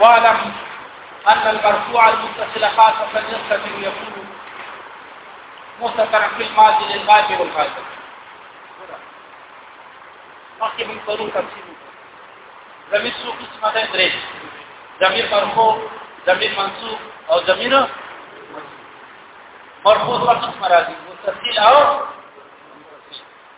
واعلم أن المرفوع المتصل خاصة يستطيع أن يكون مستترا في الماضي للغائب والغائب مخکې موږ پرون تفصیل وکړو ضمیر څو قسمه ده درې ضمیر مرفوع ضمیر منصوب او ضمیر مرفوع څو قسمه راځي متصل او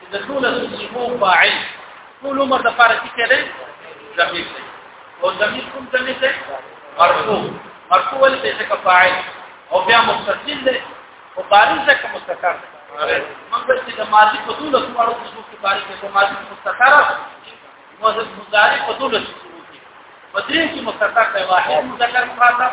چې د ټول سیمو فاعل ټول عمر د پاره کې کېده زمير دی او زمير کوم زمير دی مرفوع مرفوع ولې دی ځکه فاعل او بیا مستقل دی او بارز ځکه مستقر دی موږ چې د ماضي په ټول سوالو کې بارز د ماضي مستقر او د مضارع په ټول سوالو کې په دې کې مستقر دی واحد مذکر مخاطب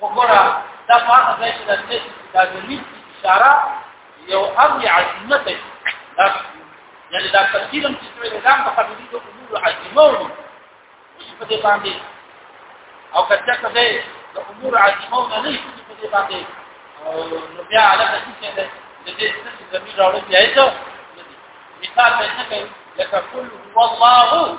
وګوره دا په هغه ځای کې د نس د لیک اشاره یو امر عظیمه ده یعنی دا تفصیل هم چې شوی دی دا په قبلي د امور عظیمه وو چې په دې باندې او کچا ته ده د امور عظیمه نه نه چې په دې باندې نو بیا علاقه چې ده د دې څه زمي راوړل دی مثال به څه کوي لکه قل هو الله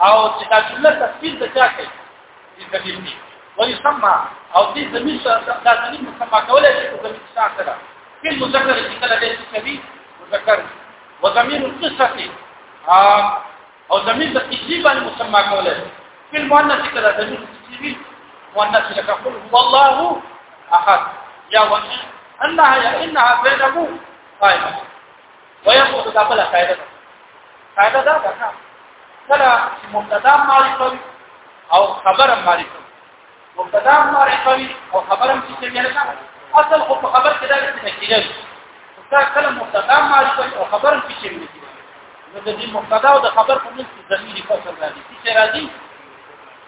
او چې دا جمله تفسیر د چا کوي دې زمير دي ولی سما او دې زمير سره دا زمير مسما کولای شي د زمير سره سره فل مذکر چې کله دې کوي مذکر وضمير القصه او زمير د کسی باندې مسما کولای شي فل مؤنث کله زمير کسی مؤنث لکه قل هو الله احد یا وان انها یا انها زینب قائمه ويم خو دا بل قاعده ده قاعده دا ده کله مبتدا معرفه او خبر معرفه مبتدا معرفه او خبر هم چې نه اصل خو خبر کې دا نه کېږي دا کله مبتدا معرفه او خبر هم چې نه کېږي نو د دې مبتدا او د خبر په منځ کې ضمیر فصل راځي چې راځي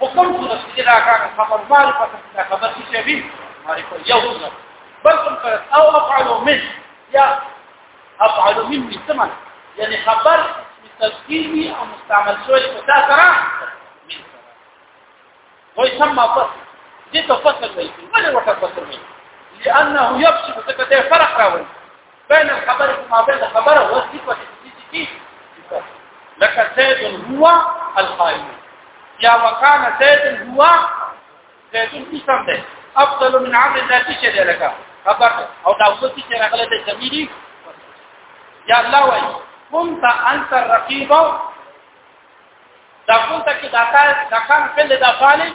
وکم څه چې دا کار خبر مال په څه خبر شي چې وی معرفه یو څه بلکم پر او افعل من یا افعل من مثمن یعنی خبر تذکیری او مستعمل شوی په تا سره وای سم ما پس دې ته فصل وایي ولې وټه فصل وایي لانه يفسد څه ته فرق راوړي بین الخبر ما بین الخبر هو صفه فزيكي لك زيد هو القائم يا وكان زيد هو زيد اسم ده افضل من عمل ذاتي چې ده لك خبر او دا اوس چې راغله د زميري يا الله وای كنت انت الرقيب دا كنت کې دا کار دا کار په دې د فعال